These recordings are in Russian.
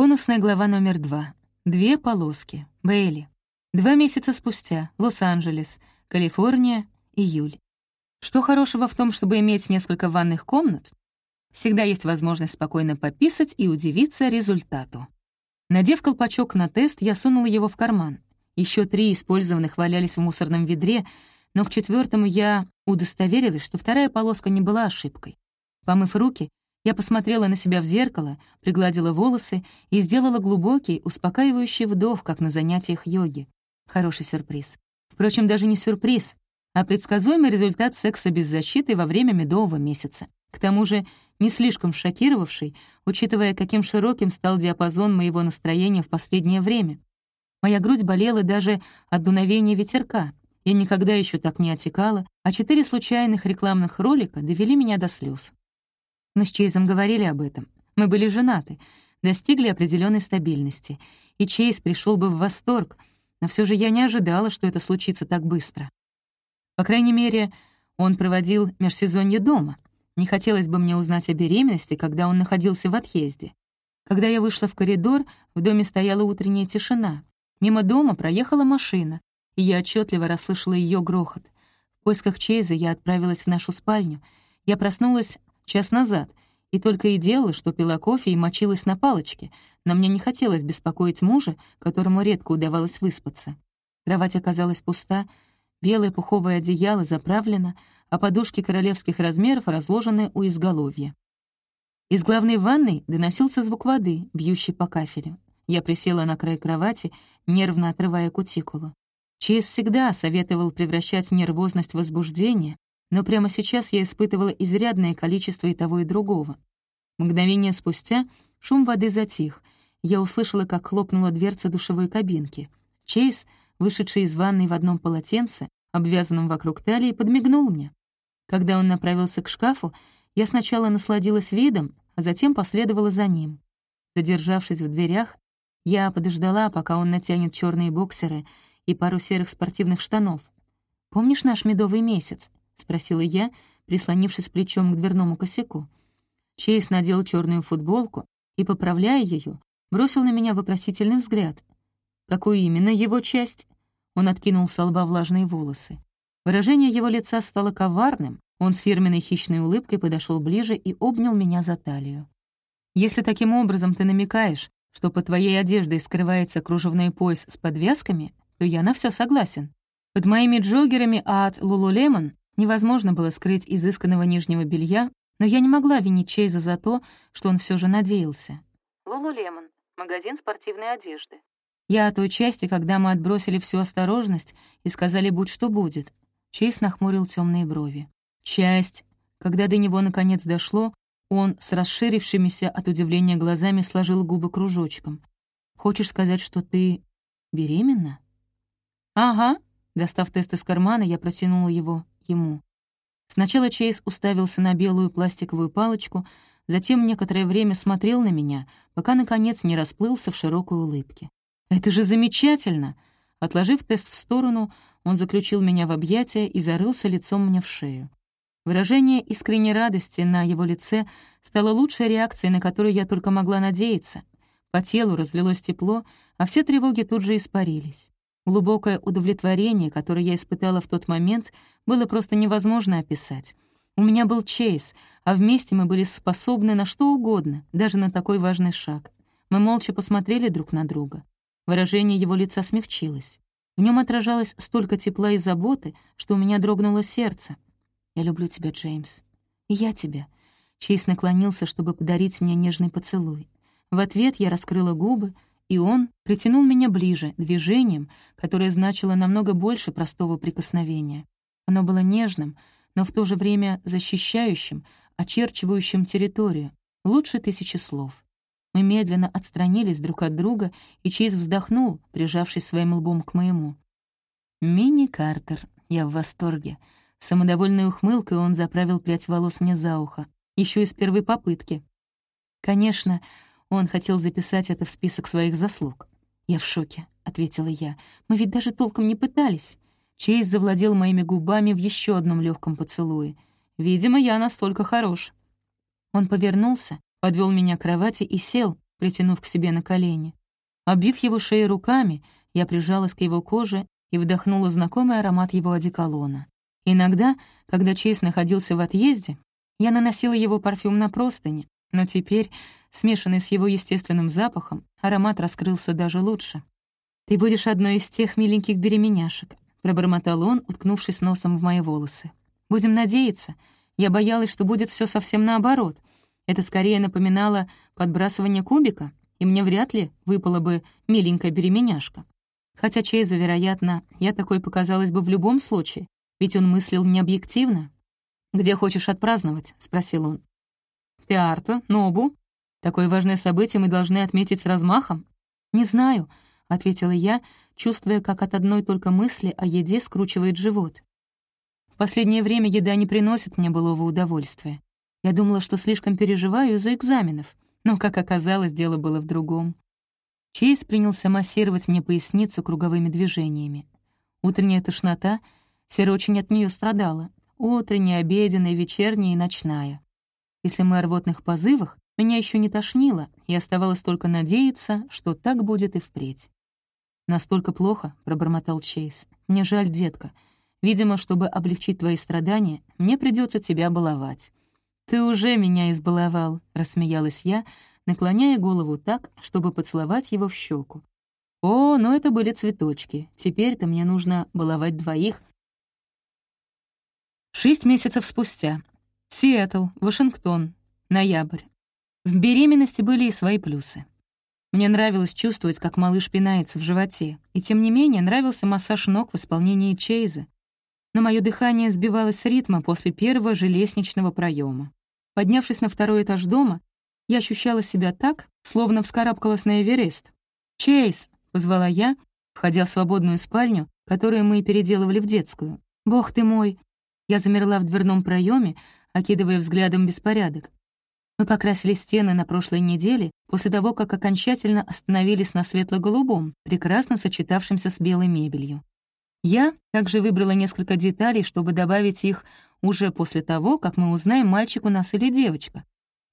Бонусная глава номер два. Две полоски. Бейли. Два месяца спустя. Лос-Анджелес. Калифорния. Июль. Что хорошего в том, чтобы иметь несколько ванных комнат? Всегда есть возможность спокойно пописать и удивиться результату. Надев колпачок на тест, я сунула его в карман. Еще три использованных валялись в мусорном ведре, но к четвертому я удостоверилась, что вторая полоска не была ошибкой. Помыв руки, я посмотрела на себя в зеркало, пригладила волосы и сделала глубокий, успокаивающий вдох, как на занятиях йоги. Хороший сюрприз. Впрочем, даже не сюрприз, а предсказуемый результат секса без защиты во время медового месяца. К тому же не слишком шокировавший, учитывая, каким широким стал диапазон моего настроения в последнее время. Моя грудь болела даже от дуновения ветерка. Я никогда еще так не отекала, а четыре случайных рекламных ролика довели меня до слез. Мы с Чейзом говорили об этом. Мы были женаты, достигли определенной стабильности, и Чейз пришел бы в восторг, но все же я не ожидала, что это случится так быстро. По крайней мере, он проводил межсезонье дома. Не хотелось бы мне узнать о беременности, когда он находился в отъезде. Когда я вышла в коридор, в доме стояла утренняя тишина. Мимо дома проехала машина, и я отчетливо расслышала ее грохот. В поисках Чейза я отправилась в нашу спальню. Я проснулась час назад, и только и делала, что пила кофе и мочилась на палочке, но мне не хотелось беспокоить мужа, которому редко удавалось выспаться. Кровать оказалась пуста, белое пуховое одеяло заправлено, а подушки королевских размеров разложены у изголовья. Из главной ванной доносился звук воды, бьющий по кафелю. Я присела на край кровати, нервно отрывая кутикулу. Чейз всегда советовал превращать нервозность в возбуждение, но прямо сейчас я испытывала изрядное количество и того, и другого. Мгновение спустя шум воды затих. Я услышала, как хлопнула дверца душевой кабинки. Чейз, вышедший из ванной в одном полотенце, обвязанном вокруг талии, подмигнул мне. Когда он направился к шкафу, я сначала насладилась видом, а затем последовала за ним. Задержавшись в дверях, я подождала, пока он натянет черные боксеры и пару серых спортивных штанов. «Помнишь наш медовый месяц?» — спросила я, прислонившись плечом к дверному косяку. Чейз надел черную футболку и, поправляя ее, бросил на меня вопросительный взгляд. Какую именно его часть? Он откинул с лба влажные волосы. Выражение его лица стало коварным, он с фирменной хищной улыбкой подошел ближе и обнял меня за талию. «Если таким образом ты намекаешь, что под твоей одеждой скрывается кружевной пояс с подвязками, то я на все согласен. Под моими джогерами от Лулулемон Невозможно было скрыть изысканного нижнего белья, но я не могла винить Чейза за то, что он все же надеялся. «Лулулемон» — магазин спортивной одежды. Я о той части, когда мы отбросили всю осторожность и сказали «будь что будет». Чейз нахмурил темные брови. Часть, когда до него наконец дошло, он с расширившимися от удивления глазами сложил губы кружочком. «Хочешь сказать, что ты беременна?» «Ага», — достав тест из кармана, я протянула его ему. Сначала Чейз уставился на белую пластиковую палочку, затем некоторое время смотрел на меня, пока, наконец, не расплылся в широкой улыбке. «Это же замечательно!» Отложив тест в сторону, он заключил меня в объятия и зарылся лицом мне в шею. Выражение искренней радости на его лице стало лучшей реакцией, на которую я только могла надеяться. По телу разлилось тепло, а все тревоги тут же испарились. Глубокое удовлетворение, которое я испытала в тот момент, было просто невозможно описать. У меня был Чейз, а вместе мы были способны на что угодно, даже на такой важный шаг. Мы молча посмотрели друг на друга. Выражение его лица смягчилось. В нем отражалось столько тепла и заботы, что у меня дрогнуло сердце. «Я люблю тебя, Джеймс. И я тебя». Чейз наклонился, чтобы подарить мне нежный поцелуй. В ответ я раскрыла губы, и он притянул меня ближе, движением, которое значило намного больше простого прикосновения. Оно было нежным, но в то же время защищающим, очерчивающим территорию, лучше тысячи слов. Мы медленно отстранились друг от друга, и Чейз вздохнул, прижавшись своим лбом к моему. «Мини Картер, я в восторге». самодовольной ухмылкой он заправил прядь волос мне за ухо, еще из первой попытки. Конечно, он хотел записать это в список своих заслуг. «Я в шоке», — ответила я. «Мы ведь даже толком не пытались». Чейз завладел моими губами в еще одном легком поцелуе. «Видимо, я настолько хорош». Он повернулся, подвел меня к кровати и сел, притянув к себе на колени. Обвив его шею руками, я прижалась к его коже и вдохнула знакомый аромат его одеколона. Иногда, когда Чейз находился в отъезде, я наносила его парфюм на простыни, но теперь, смешанный с его естественным запахом, аромат раскрылся даже лучше. «Ты будешь одной из тех миленьких беременяшек», — пробормотал он, уткнувшись носом в мои волосы. «Будем надеяться. Я боялась, что будет все совсем наоборот. Это скорее напоминало подбрасывание кубика, и мне вряд ли выпала бы миленькая беременяшка. Хотя Чейзу, вероятно, я такой показалась бы в любом случае, ведь он мыслил необъективно. «Где хочешь отпраздновать?» — спросил он. «Пиарто, Нобу. Такое важное событие мы должны отметить с размахом». «Не знаю», — ответила я, чувствуя, как от одной только мысли о еде скручивает живот. В последнее время еда не приносит мне былого удовольствия. Я думала, что слишком переживаю из-за экзаменов, но, как оказалось, дело было в другом. Чейз принялся массировать мне поясницу круговыми движениями. Утренняя тошнота, Сера очень от нее страдала, утренняя, обеденная, вечерняя и ночная. Если мы о рвотных позывах, меня еще не тошнило, и оставалось только надеяться, что так будет и впредь. «Настолько плохо», — пробормотал Чейз. «Мне жаль, детка. Видимо, чтобы облегчить твои страдания, мне придется тебя баловать». «Ты уже меня избаловал», — рассмеялась я, наклоняя голову так, чтобы поцеловать его в щеку. «О, ну это были цветочки. Теперь-то мне нужно баловать двоих, Шесть месяцев спустя. Сиэтл, Вашингтон, ноябрь. В беременности были и свои плюсы. Мне нравилось чувствовать, как малыш пинается в животе, и тем не менее нравился массаж ног в исполнении Чейза. Но мое дыхание сбивалось с ритма после первого же лестничного проема. Поднявшись на второй этаж дома, я ощущала себя так, словно вскарабкалась на Эверест. «Чейз!» — позвала я, входя в свободную спальню, которую мы переделывали в детскую. «Бог ты мой!» Я замерла в дверном проеме, окидывая взглядом беспорядок. Мы покрасили стены на прошлой неделе, после того, как окончательно остановились на светло-голубом, прекрасно сочетавшемся с белой мебелью. Я также выбрала несколько деталей, чтобы добавить их уже после того, как мы узнаем, мальчик у нас или девочка.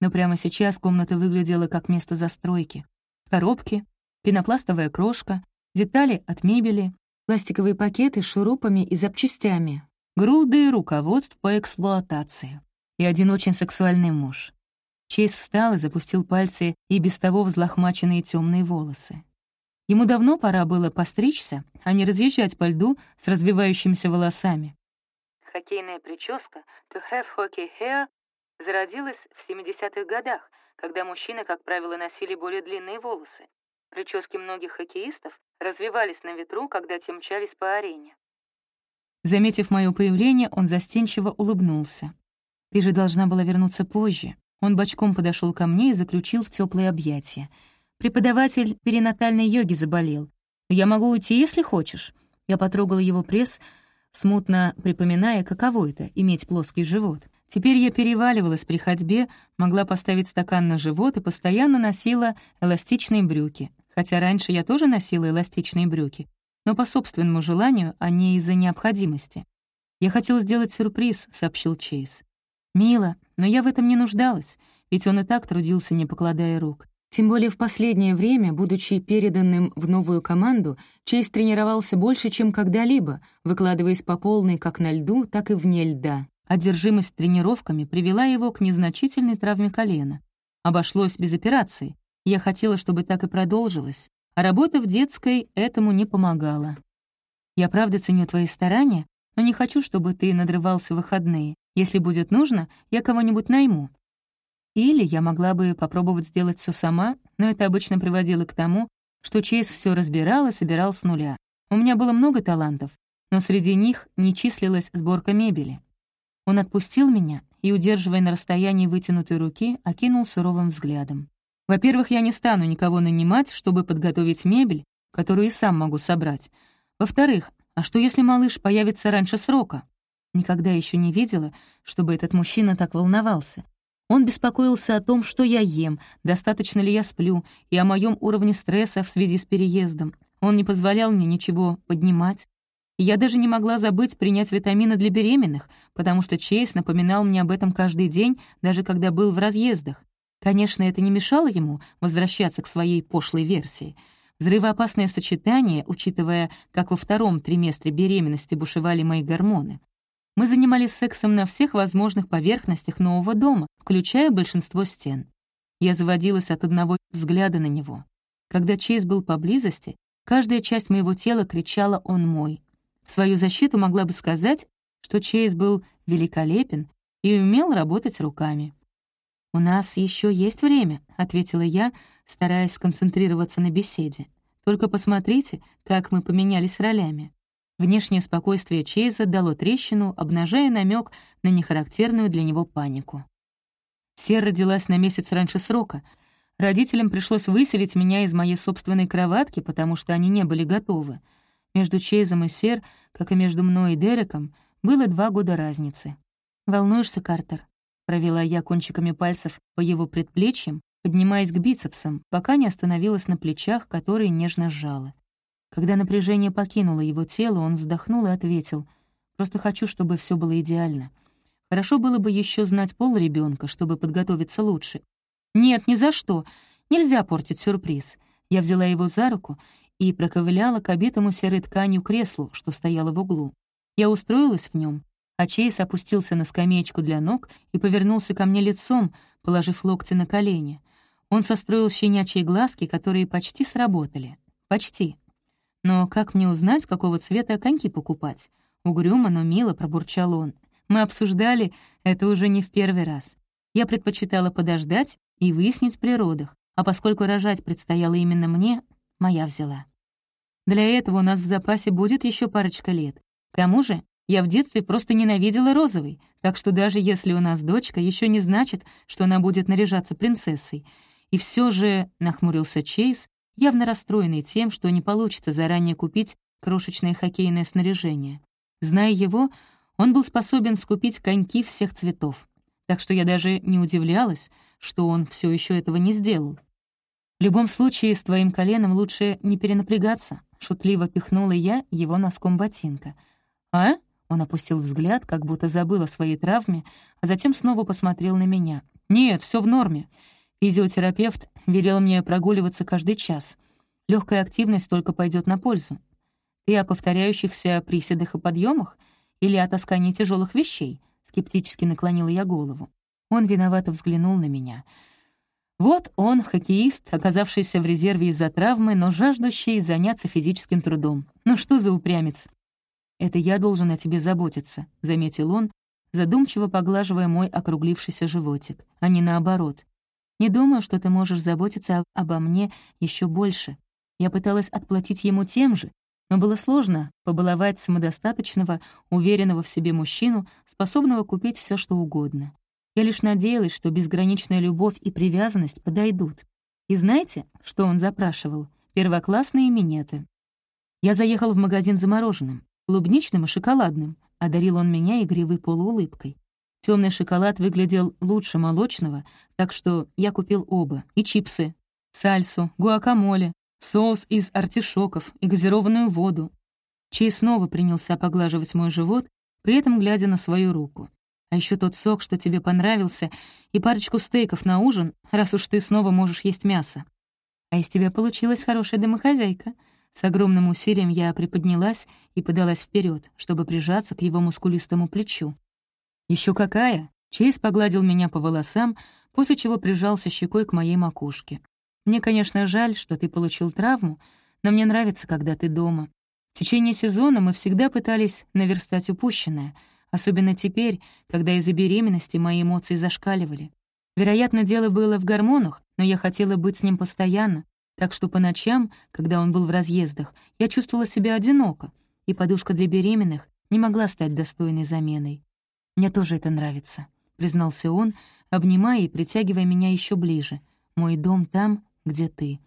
Но прямо сейчас комната выглядела как место застройки. Коробки, пенопластовая крошка, детали от мебели, пластиковые пакеты с шурупами и запчастями, груды руководств по эксплуатации и один очень сексуальный муж. Чейз встал и запустил пальцы и без того взлохмаченные темные волосы. Ему давно пора было постричься, а не разъезжать по льду с развивающимися волосами. Хоккейная прическа «To have hockey hair» зародилась в 70-х годах, когда мужчины, как правило, носили более длинные волосы. Прически многих хоккеистов развивались на ветру, когда те мчались по арене. Заметив мое появление, он застенчиво улыбнулся. «Ты же должна была вернуться позже». Он бочком подошел ко мне и заключил в теплые объятия. «Преподаватель перинатальной йоги заболел. Я могу уйти, если хочешь». Я потрогала его пресс, смутно припоминая, каково это — иметь плоский живот. Теперь я переваливалась при ходьбе, могла поставить стакан на живот и постоянно носила эластичные брюки. Хотя раньше я тоже носила эластичные брюки, но по собственному желанию, а не из-за необходимости. «Я хотел сделать сюрприз», — сообщил Чейз. «Мило, но я в этом не нуждалась, ведь он и так трудился, не покладая рук. Тем более в последнее время, будучи переданным в новую команду, Чейз тренировался больше, чем когда-либо, выкладываясь по полной как на льду, так и вне льда. Одержимость тренировками привела его к незначительной травме колена. Обошлось без операции. Я хотела, чтобы так и продолжилось а работа в детской этому не помогала. Я правда ценю твои старания, но не хочу, чтобы ты надрывался в выходные. Если будет нужно, я кого-нибудь найму. Или я могла бы попробовать сделать все сама, но это обычно приводило к тому, что Чейз все разбирал и собирал с нуля. У меня было много талантов, но среди них не числилась сборка мебели. Он отпустил меня и, удерживая на расстоянии вытянутой руки, окинул суровым взглядом. Во-первых, я не стану никого нанимать, чтобы подготовить мебель, которую и сам могу собрать. Во-вторых, а что если малыш появится раньше срока? Никогда еще не видела, чтобы этот мужчина так волновался. Он беспокоился о том, что я ем, достаточно ли я сплю, и о моем уровне стресса в связи с переездом. Он не позволял мне ничего поднимать. Я даже не могла забыть принять витамины для беременных, потому что Чейз напоминал мне об этом каждый день, даже когда был в разъездах. Конечно, это не мешало ему возвращаться к своей пошлой версии. Взрывоопасное сочетание, учитывая, как во втором триместре беременности бушевали мои гормоны. Мы занимались сексом на всех возможных поверхностях нового дома, включая большинство стен. Я заводилась от одного взгляда на него. Когда Чейз был поблизости, каждая часть моего тела кричала «Он мой». В свою защиту могла бы сказать, что Чейз был великолепен и умел работать руками. «У нас еще есть время», — ответила я, стараясь сконцентрироваться на беседе. «Только посмотрите, как мы поменялись ролями». Внешнее спокойствие Чейза дало трещину, обнажая намек на нехарактерную для него панику. Сер родилась на месяц раньше срока. Родителям пришлось выселить меня из моей собственной кроватки, потому что они не были готовы. Между Чейзом и Сер, как и между мной и Дереком, было два года разницы. «Волнуешься, Картер?» Провела я кончиками пальцев по его предплечьям, поднимаясь к бицепсам, пока не остановилась на плечах, которые нежно сжала. Когда напряжение покинуло его тело, он вздохнул и ответил, «Просто хочу, чтобы все было идеально. Хорошо было бы еще знать пол ребенка, чтобы подготовиться лучше». «Нет, ни за что. Нельзя портить сюрприз». Я взяла его за руку и проковыляла к обитому серой тканью креслу, что стояло в углу. Я устроилась в нем, а Чейз опустился на скамеечку для ног и повернулся ко мне лицом, положив локти на колени. Он состроил щенячьи глазки, которые почти сработали. Почти. Но как мне узнать, какого цвета коньки покупать? Угрюмо, но мило пробурчал он. Мы обсуждали это уже не в первый раз. Я предпочитала подождать и выяснить при родах, а поскольку рожать предстояло именно мне, моя взяла. Для этого у нас в запасе будет еще парочка лет. К тому же я в детстве просто ненавидела розовый, так что даже если у нас дочка, еще не значит, что она будет наряжаться принцессой. И все же, — нахмурился Чейз, явно расстроенный тем, что не получится заранее купить крошечное хоккейное снаряжение. Зная его, он был способен скупить коньки всех цветов. Так что я даже не удивлялась, что он все еще этого не сделал. «В любом случае, с твоим коленом лучше не перенапрягаться», — шутливо пихнула я его носком ботинка. «А?» Он опустил взгляд, как будто забыл о своей травме, а затем снова посмотрел на меня. «Нет, все в норме. Физиотерапевт велел мне прогуливаться каждый час. Легкая активность только пойдет на пользу. Ты о повторяющихся приседах и подъемах или о таскании тяжелых вещей?» Скептически наклонила я голову. Он виновато взглянул на меня. Вот он, хоккеист, оказавшийся в резерве из-за травмы, но жаждущий заняться физическим трудом. Ну что за упрямец? «Это я должен о тебе заботиться», — заметил он, задумчиво поглаживая мой округлившийся животик, а не наоборот. «Не думаю, что ты можешь заботиться обо мне еще больше. Я пыталась отплатить ему тем же, но было сложно побаловать самодостаточного, уверенного в себе мужчину, способного купить все, что угодно. Я лишь надеялась, что безграничная любовь и привязанность подойдут. И знаете, что он запрашивал? Первоклассные минеты. Я заехал в магазин за мороженым клубничным и шоколадным», — одарил он меня игривой полуулыбкой. Темный шоколад выглядел лучше молочного, так что я купил оба. И чипсы, сальсу, гуакамоле, соус из артишоков и газированную воду. Чей снова принялся поглаживать мой живот, при этом глядя на свою руку. А еще тот сок, что тебе понравился, и парочку стейков на ужин, раз уж ты снова можешь есть мясо. А из тебя получилась хорошая домохозяйка — с огромным усилием я приподнялась и подалась вперед, чтобы прижаться к его мускулистому плечу. Еще какая!» Чейз погладил меня по волосам, после чего прижался щекой к моей макушке. «Мне, конечно, жаль, что ты получил травму, но мне нравится, когда ты дома. В течение сезона мы всегда пытались наверстать упущенное, особенно теперь, когда из-за беременности мои эмоции зашкаливали. Вероятно, дело было в гормонах, но я хотела быть с ним постоянно, так что по ночам, когда он был в разъездах, я чувствовала себя одиноко, и подушка для беременных не могла стать достойной заменой. «Мне тоже это нравится», — признался он, обнимая и притягивая меня еще ближе. «Мой дом там, где ты».